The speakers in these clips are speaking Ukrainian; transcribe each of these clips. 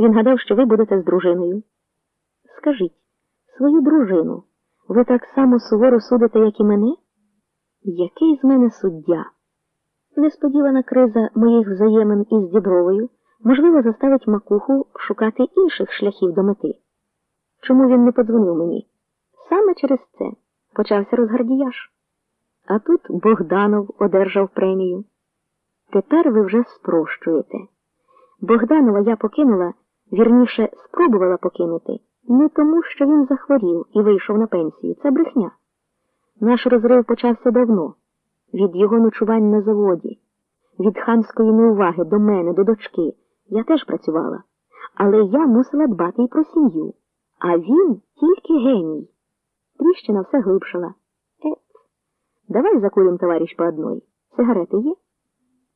Він гадав, що ви будете з дружиною. Скажіть, свою дружину ви так само суворо судите, як і мене? Який з мене суддя? Несподівана криза моїх взаємин із Дібровою, можливо, заставить макуху шукати інших шляхів до мети. Чому він не подзвонив мені? Саме через це почався розгардіяж. А тут Богданов одержав премію. Тепер ви вже спрощуєте. Богданова я покинула, вірніше, спробувала покинути, не тому, що він захворів і вийшов на пенсію. Це брехня. Наш розрив почався давно, від його ночувань на заводі, від хамської неуваги до мене, до дочки. Я теж працювала, але я мусила дбати і про сім'ю. А він тільки геній. Тріщина все глибшала. Ет, давай закурим, товариш, по одной. Сигарети є?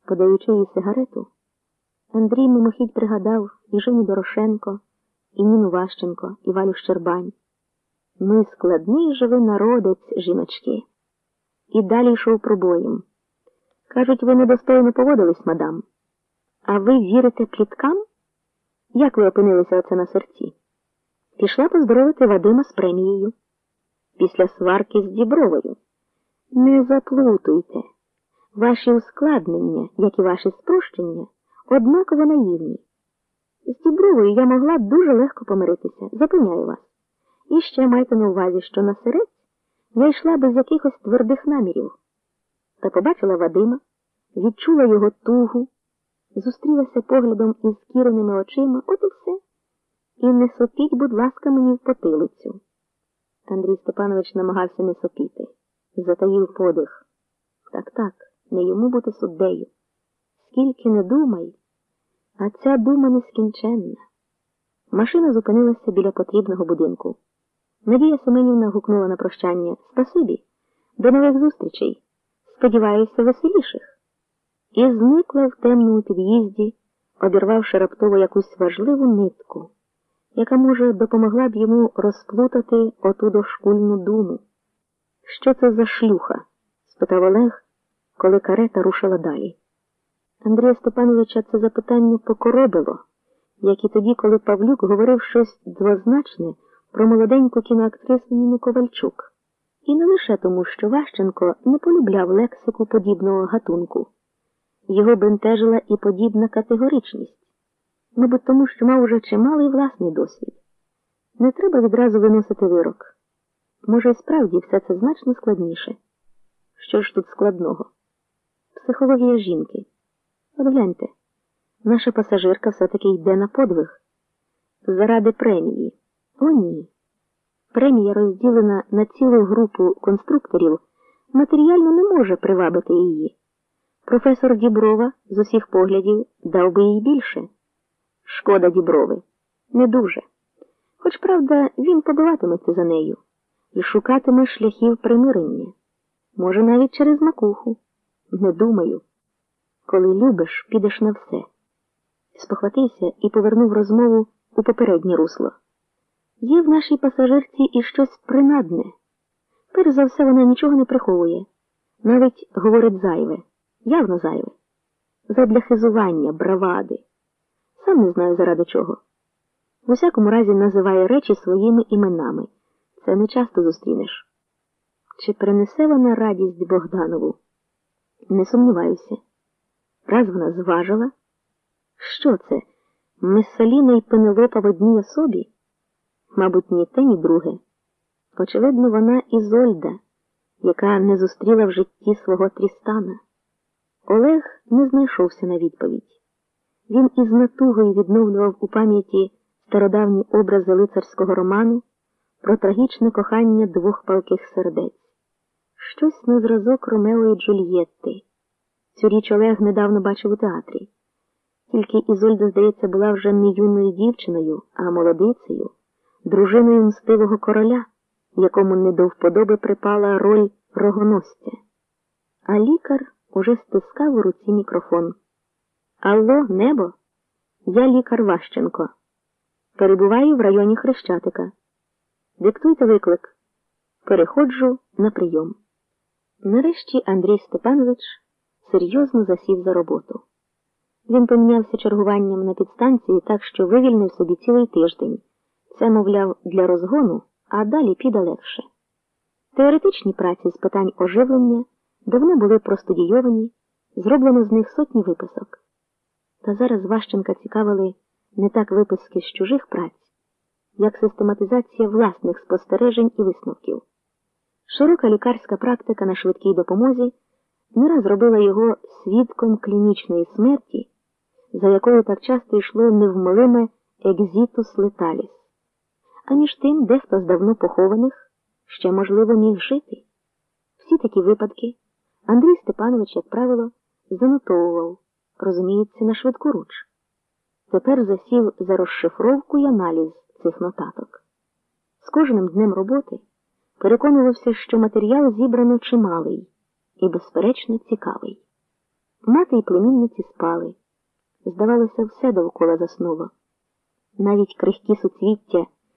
Подаючи їй сигарету, Андрій мимохідь пригадав і Женю Дорошенко, і Ніну Ващенко, і Валю Щербань. Ну і складний же ви народець, жіночки. І далі йшов пробоєм. Кажуть, ви недостойно поводились, мадам. А ви вірите пліткам? Як ви опинилися оце на серці? Пішла поздоровити Вадима з премією. Після сварки з Дібровою. Не заплутуйте. Ваші ускладнення, як і ваші спрощення, однаково наївні. З Дібровою я могла дуже легко помиритися, запевняю вас. І ще майте на увазі, що на серець я йшла без якихось твердих намірів. Та побачила Вадима, відчула його тугу, зустрілася поглядом із скіреними очима, от і все. І не сопіть, будь ласка, мені в потилицю. Андрій Степанович намагався не сопіти, затаїв подих. Так, так, не йому бути суддею. Скільки не думай, а ця дума нескінченна. Машина зупинилася біля потрібного будинку. Надія Семенівна гукнула на прощання Спасибі, до нових зустрічей. Сподіваюся, веселіших. І зникла в темному під'їзді, обірвавши раптово якусь важливу нитку, яка, може, допомогла б йому розплутати оту дошкульну думу. Що це за шлюха? спитав Олег, коли карета рушила далі. Андрія Степановича це запитання покоробило, як і тоді, коли Павлюк говорив щось двозначне про молоденьку кіноактрису Ніну Ковальчук. І не лише тому, що Ващенко не полюбляв лексику подібного гатунку. Його бентежила і подібна категоричність, мабуть, тому що мав уже чималий власний досвід. Не треба відразу виносити вирок. Може, справді все це значно складніше. Що ж тут складного? Психологія жінки. От гляньте, наша пасажирка все-таки йде на подвиг. Заради премії. О, ні. Премія, розділена на цілу групу конструкторів, матеріально не може привабити її. Професор Діброва з усіх поглядів дав би їй більше. Шкода Діброви. Не дуже. Хоч, правда, він побиватиметься за нею і шукатиме шляхів примирення. Може, навіть через макуху. Не думаю. Коли любиш, підеш на все. Спохватився і повернув розмову у попереднє русло. Є в нашій пасажирці і щось принадне. Перш за все, вона нічого не приховує, навіть говорить зайве, явно зайве, задля хизування, бравади. Сам не знаю заради чого. В усякому разі називає речі своїми іменами. Це не часто зустрінеш. Чи принесе вона радість Богданову? Не сумніваюся. Раз вона зважила. Що це? Месаліна і Пенелопа в одній особі? Мабуть, ні те, ні друге. Очевидно, вона Ізольда, яка не зустріла в житті свого Трістана. Олег не знайшовся на відповідь. Він із натугою відновлював у пам'яті стародавні образи лицарського роману про трагічне кохання двох палких сердець. Щось на зразок Ромео і Джульєтти. Цю річ Олег недавно бачив у театрі. Тільки Ізольда, здається, була вже не юною дівчиною, а молодицею, дружиною мстивого короля, якому не до вподоби припала роль рогоносця. А лікар уже стискав у руці мікрофон. Алло, небо? Я лікар Ващенко. Перебуваю в районі Хрещатика. Диктуйте виклик. Переходжу на прийом. Нарешті Андрій Степанович серйозно засів за роботу. Він помінявся чергуванням на підстанції так, що вивільнив собі цілий тиждень. Це, мовляв, для розгону, а далі піде легше. Теоретичні праці з питань оживлення давно були простудійовані, зроблено з них сотні виписок. Та зараз Ващенка цікавили не так виписки з чужих праць, як систематизація власних спостережень і висновків. Широка лікарська практика на швидкій допомозі не раз робила його свідком клінічної смерті, за якою так часто йшло невмолиме екзітус леталіс. А між тим, дехто з давно похованих ще, можливо, міг жити. Всі такі випадки Андрій Степанович, як правило, занотовував, розуміється, на швидку руч. Тепер засів за розшифровку і аналіз цих нотаток. З кожним днем роботи переконувався, що матеріал зібрано чималий і, безперечно, цікавий. Мати й племінниці спали. Здавалося, все довкола заснуло. Навіть крихкі суцвіття